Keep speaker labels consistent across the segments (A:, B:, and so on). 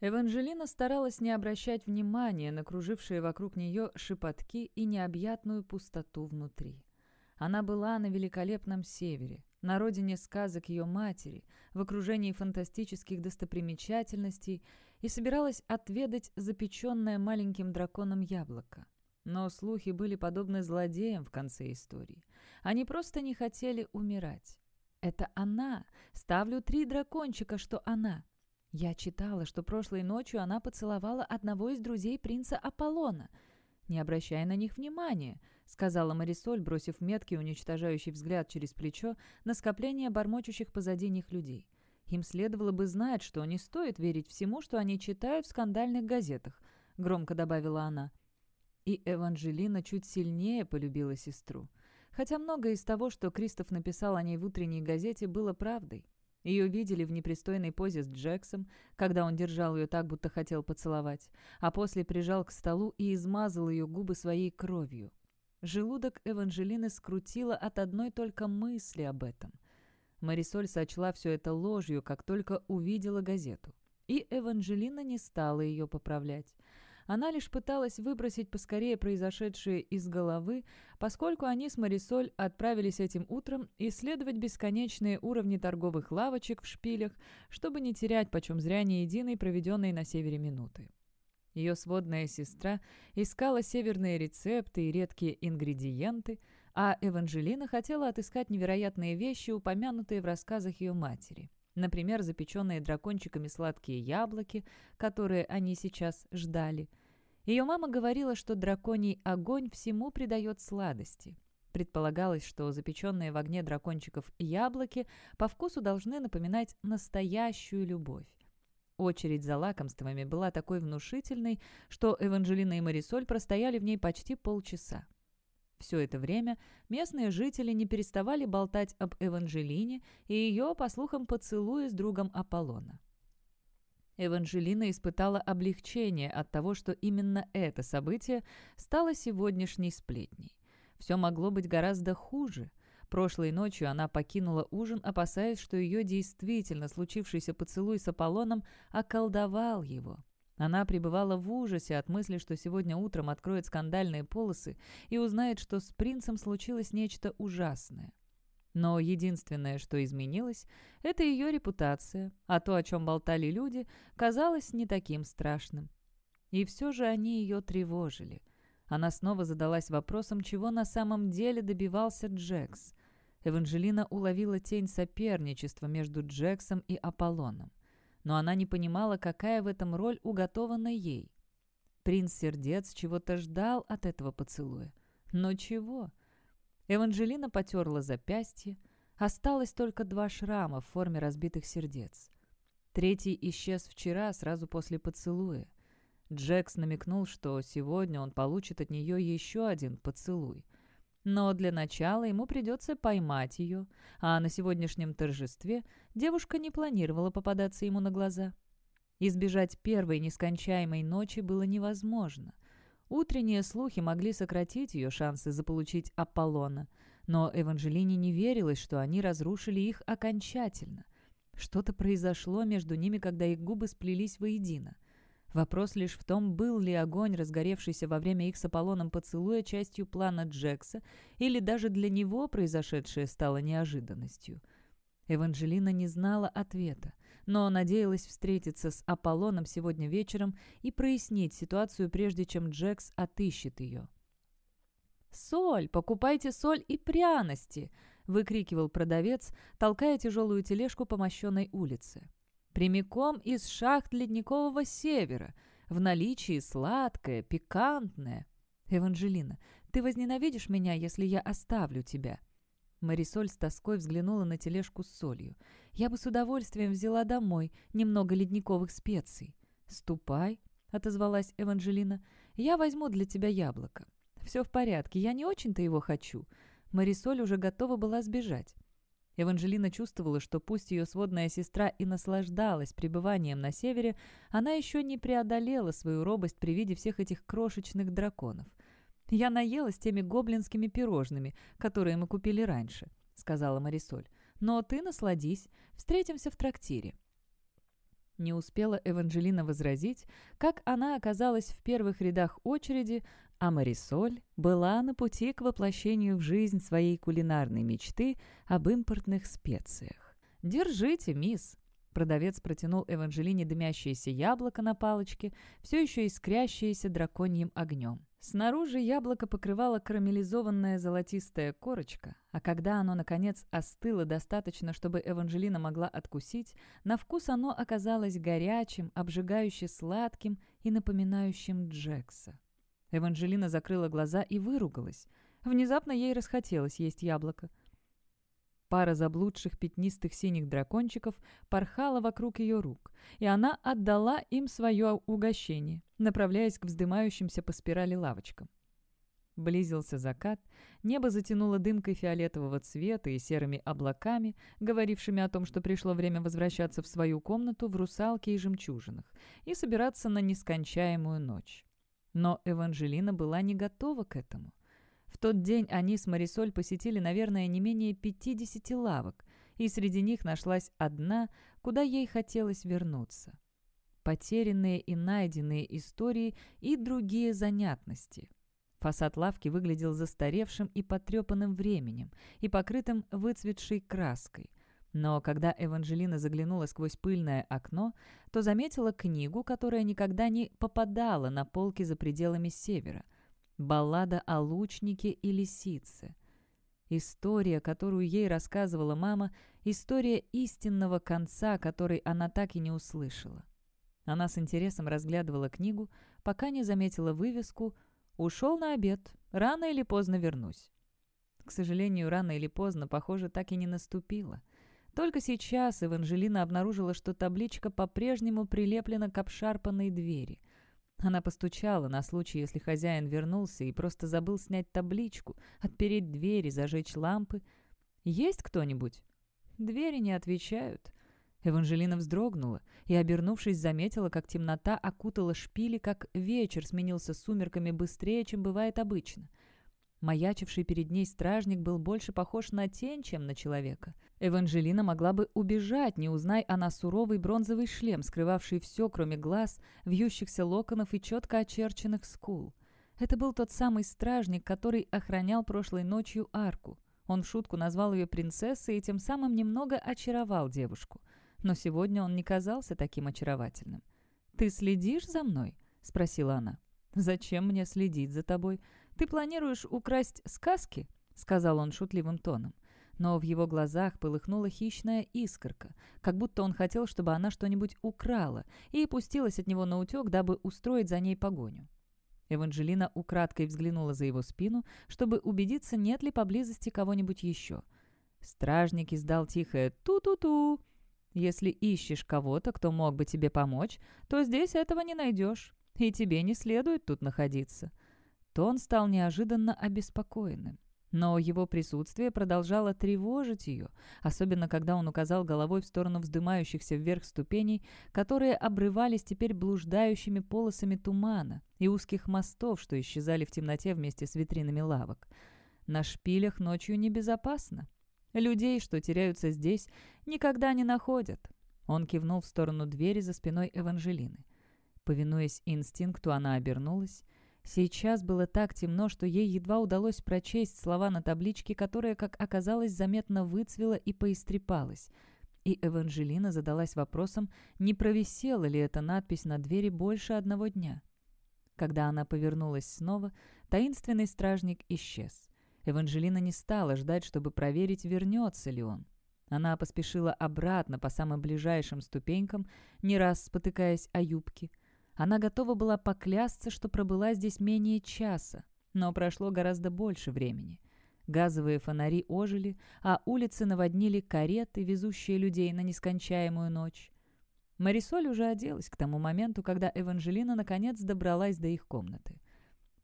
A: Эванжелина старалась не обращать внимания на кружившие вокруг нее шепотки и необъятную пустоту внутри. Она была на великолепном севере, на родине сказок ее матери, в окружении фантастических достопримечательностей и собиралась отведать запеченное маленьким драконом яблоко. Но слухи были подобны злодеям в конце истории. Они просто не хотели умирать. «Это она! Ставлю три дракончика, что она!» Я читала, что прошлой ночью она поцеловала одного из друзей принца Аполлона. «Не обращай на них внимания», — сказала Марисоль, бросив меткий уничтожающий взгляд через плечо на скопление бормочущих позади них людей. «Им следовало бы знать, что не стоит верить всему, что они читают в скандальных газетах», — громко добавила она. И Эванжелина чуть сильнее полюбила сестру. Хотя многое из того, что Кристоф написал о ней в утренней газете, было правдой. Ее видели в непристойной позе с Джексом, когда он держал ее так, будто хотел поцеловать, а после прижал к столу и измазал ее губы своей кровью. Желудок Эванжелины скрутило от одной только мысли об этом. Марисоль сочла все это ложью, как только увидела газету. И Эванжелина не стала ее поправлять. Она лишь пыталась выбросить поскорее произошедшее из головы, поскольку они с Марисоль отправились этим утром исследовать бесконечные уровни торговых лавочек в шпилях, чтобы не терять почем зря ни единой проведенной на севере минуты. Ее сводная сестра искала северные рецепты и редкие ингредиенты, а Эванжелина хотела отыскать невероятные вещи, упомянутые в рассказах ее матери. Например, запеченные дракончиками сладкие яблоки, которые они сейчас ждали. Ее мама говорила, что драконий огонь всему придает сладости. Предполагалось, что запеченные в огне дракончиков яблоки по вкусу должны напоминать настоящую любовь. Очередь за лакомствами была такой внушительной, что Эванжелина и Марисоль простояли в ней почти полчаса. Все это время местные жители не переставали болтать об Эванжелине и ее, по слухам, поцелуе с другом Аполлона. Эванжелина испытала облегчение от того, что именно это событие стало сегодняшней сплетней. Все могло быть гораздо хуже. Прошлой ночью она покинула ужин, опасаясь, что ее действительно случившийся поцелуй с Аполлоном околдовал его. Она пребывала в ужасе от мысли, что сегодня утром откроет скандальные полосы и узнает, что с принцем случилось нечто ужасное. Но единственное, что изменилось, это ее репутация, а то, о чем болтали люди, казалось не таким страшным. И все же они ее тревожили. Она снова задалась вопросом, чего на самом деле добивался Джекс. Эванжелина уловила тень соперничества между Джексом и Аполлоном но она не понимала, какая в этом роль уготована ей. Принц Сердец чего-то ждал от этого поцелуя. Но чего? Эванжелина потерла запястье. Осталось только два шрама в форме разбитых сердец. Третий исчез вчера, сразу после поцелуя. Джекс намекнул, что сегодня он получит от нее еще один поцелуй. Но для начала ему придется поймать ее, а на сегодняшнем торжестве девушка не планировала попадаться ему на глаза. Избежать первой нескончаемой ночи было невозможно. Утренние слухи могли сократить ее шансы заполучить Аполлона, но Эванжелине не верилось, что они разрушили их окончательно. Что-то произошло между ними, когда их губы сплелись воедино — Вопрос лишь в том, был ли огонь, разгоревшийся во время их с Аполлоном поцелуя, частью плана Джекса, или даже для него произошедшее стало неожиданностью. Эванжелина не знала ответа, но надеялась встретиться с Аполлоном сегодня вечером и прояснить ситуацию, прежде чем Джекс отыщет ее. «Соль! Покупайте соль и пряности!» — выкрикивал продавец, толкая тяжелую тележку по мощенной улице прямиком из шахт ледникового севера, в наличии сладкое, пикантное. Эванжелина, ты возненавидишь меня, если я оставлю тебя?» Марисоль с тоской взглянула на тележку с солью. «Я бы с удовольствием взяла домой немного ледниковых специй». «Ступай», — отозвалась Эванжелина. «Я возьму для тебя яблоко». «Все в порядке, я не очень-то его хочу». Марисоль уже готова была сбежать. Эванжелина чувствовала, что пусть ее сводная сестра и наслаждалась пребыванием на севере, она еще не преодолела свою робость при виде всех этих крошечных драконов. «Я наелась теми гоблинскими пирожными, которые мы купили раньше», — сказала Марисоль. «Но ты насладись. Встретимся в трактире». Не успела Эванжелина возразить, как она оказалась в первых рядах очереди, а Марисоль была на пути к воплощению в жизнь своей кулинарной мечты об импортных специях. «Держите, мисс!» Продавец протянул Эванжелине дымящееся яблоко на палочке, все еще искрящееся драконьим огнем. Снаружи яблоко покрывало карамелизованная золотистая корочка, а когда оно, наконец, остыло достаточно, чтобы Эванжелина могла откусить, на вкус оно оказалось горячим, обжигающе сладким и напоминающим Джекса. Эванжелина закрыла глаза и выругалась. Внезапно ей расхотелось есть яблоко. Пара заблудших пятнистых синих дракончиков порхала вокруг ее рук, и она отдала им свое угощение, направляясь к вздымающимся по спирали лавочкам. Близился закат, небо затянуло дымкой фиолетового цвета и серыми облаками, говорившими о том, что пришло время возвращаться в свою комнату в русалке и жемчужинах и собираться на нескончаемую ночь. Но Эванжелина была не готова к этому. В тот день они с Марисоль посетили, наверное, не менее 50 лавок, и среди них нашлась одна, куда ей хотелось вернуться. Потерянные и найденные истории и другие занятности. Фасад лавки выглядел застаревшим и потрепанным временем и покрытым выцветшей краской. Но когда Эванжелина заглянула сквозь пыльное окно, то заметила книгу, которая никогда не попадала на полки за пределами севера – Баллада о лучнике и лисице. История, которую ей рассказывала мама, история истинного конца, который она так и не услышала. Она с интересом разглядывала книгу, пока не заметила вывеску «Ушел на обед. Рано или поздно вернусь». К сожалению, рано или поздно, похоже, так и не наступило. Только сейчас Эванжелина обнаружила, что табличка по-прежнему прилеплена к обшарпанной двери. Она постучала на случай, если хозяин вернулся и просто забыл снять табличку, отпереть двери, зажечь лампы. «Есть кто-нибудь?» Двери не отвечают. Эванжелина вздрогнула и, обернувшись, заметила, как темнота окутала шпили, как вечер сменился сумерками быстрее, чем бывает обычно. Маячивший перед ней стражник был больше похож на тень, чем на человека. Эванжелина могла бы убежать, не узнай она суровый бронзовый шлем, скрывавший все, кроме глаз, вьющихся локонов и четко очерченных скул. Это был тот самый стражник, который охранял прошлой ночью арку. Он в шутку назвал ее принцессой и тем самым немного очаровал девушку. Но сегодня он не казался таким очаровательным. «Ты следишь за мной?» — спросила она. «Зачем мне следить за тобой? «Ты планируешь украсть сказки?» — сказал он шутливым тоном. Но в его глазах полыхнула хищная искорка, как будто он хотел, чтобы она что-нибудь украла, и пустилась от него на утек, дабы устроить за ней погоню. Эванжелина украдкой взглянула за его спину, чтобы убедиться, нет ли поблизости кого-нибудь еще. Стражник издал тихое «ту-ту-ту». «Если ищешь кого-то, кто мог бы тебе помочь, то здесь этого не найдешь, и тебе не следует тут находиться то он стал неожиданно обеспокоенным. Но его присутствие продолжало тревожить ее, особенно когда он указал головой в сторону вздымающихся вверх ступеней, которые обрывались теперь блуждающими полосами тумана и узких мостов, что исчезали в темноте вместе с витринами лавок. На шпилях ночью небезопасно. Людей, что теряются здесь, никогда не находят. Он кивнул в сторону двери за спиной Эванжелины. Повинуясь инстинкту, она обернулась. Сейчас было так темно, что ей едва удалось прочесть слова на табличке, которая, как оказалось, заметно выцвела и поистрепалась. И Эванжелина задалась вопросом, не провисела ли эта надпись на двери больше одного дня. Когда она повернулась снова, таинственный стражник исчез. Эванжелина не стала ждать, чтобы проверить, вернется ли он. Она поспешила обратно по самым ближайшим ступенькам, не раз спотыкаясь о юбки – она готова была поклясться, что пробыла здесь менее часа, но прошло гораздо больше времени. Газовые фонари ожили, а улицы наводнили кареты, везущие людей на нескончаемую ночь. Марисоль уже оделась к тому моменту, когда Эванжелина наконец добралась до их комнаты.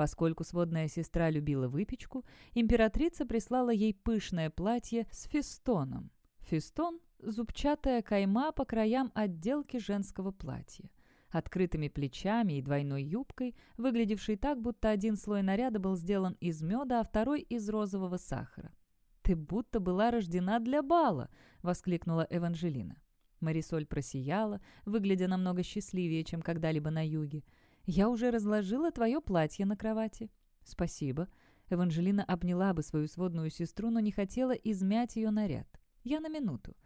A: Поскольку сводная сестра любила выпечку, императрица прислала ей пышное платье с фестоном. Фестон – зубчатая кайма по краям отделки женского платья открытыми плечами и двойной юбкой, выглядевшей так, будто один слой наряда был сделан из меда, а второй из розового сахара. «Ты будто была рождена для бала!» — воскликнула Эванжелина. Марисоль просияла, выглядя намного счастливее, чем когда-либо на юге. «Я уже разложила твое платье на кровати». «Спасибо». Эванжелина обняла бы свою сводную сестру, но не хотела измять ее наряд. «Я на минуту».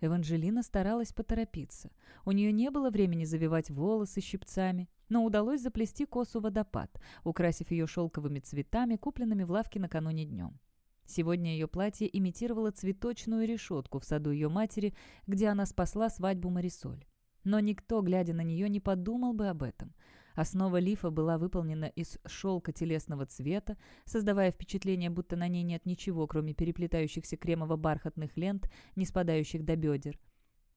A: Эванжелина старалась поторопиться. У нее не было времени завивать волосы щипцами, но удалось заплести косу водопад, украсив ее шелковыми цветами, купленными в лавке накануне днем. Сегодня ее платье имитировало цветочную решетку в саду ее матери, где она спасла свадьбу Марисоль. Но никто, глядя на нее, не подумал бы об этом. Основа лифа была выполнена из шелка телесного цвета, создавая впечатление, будто на ней нет ничего, кроме переплетающихся кремово-бархатных лент, не спадающих до бедер.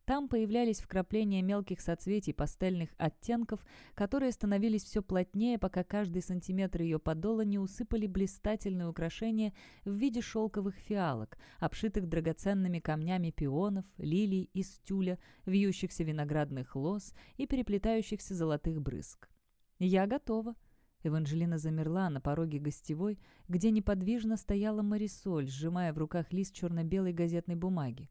A: Там появлялись вкрапления мелких соцветий пастельных оттенков, которые становились все плотнее, пока каждый сантиметр ее подола не усыпали блистательные украшения в виде шелковых фиалок, обшитых драгоценными камнями пионов, лилий из тюля, вьющихся виноградных лоз и переплетающихся золотых брызг. «Я готова». Эванжелина замерла на пороге гостевой, где неподвижно стояла Марисоль, сжимая в руках лист черно-белой газетной бумаги.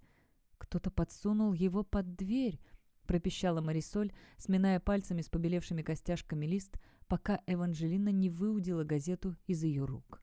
A: «Кто-то подсунул его под дверь», — пропищала Марисоль, сминая пальцами с побелевшими костяшками лист, пока Эванжелина не выудила газету из ее рук.